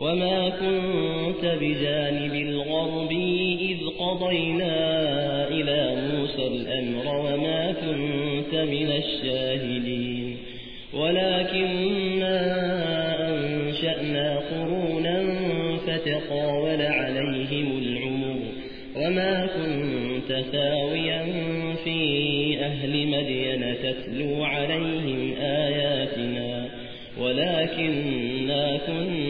وما كنت بجانب الغربي إذ قضينا إلى موسى الأمر وما كنت من الشاهدين ولكننا أنشأنا قرونا فتقاول عليهم العمر وما كنت ثاويا في أهل مدين تتلو عليهم آياتنا ولكننا كنا